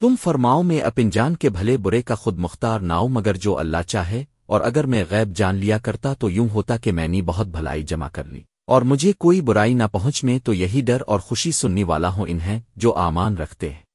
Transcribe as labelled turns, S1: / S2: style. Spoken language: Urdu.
S1: تم فرماؤ میں اپن جان کے بھلے برے کا خود مختار ناؤ مگر جو اللہ چاہے، اور اگر میں غیب جان لیا کرتا تو یوں ہوتا کہ میں نے بہت بھلائی جمع کر لی۔ اور مجھے کوئی برائی نہ پہنچ میں تو یہی ڈر اور خوشی سننے والا ہوں انہیں جو آمان رکھتے ہیں۔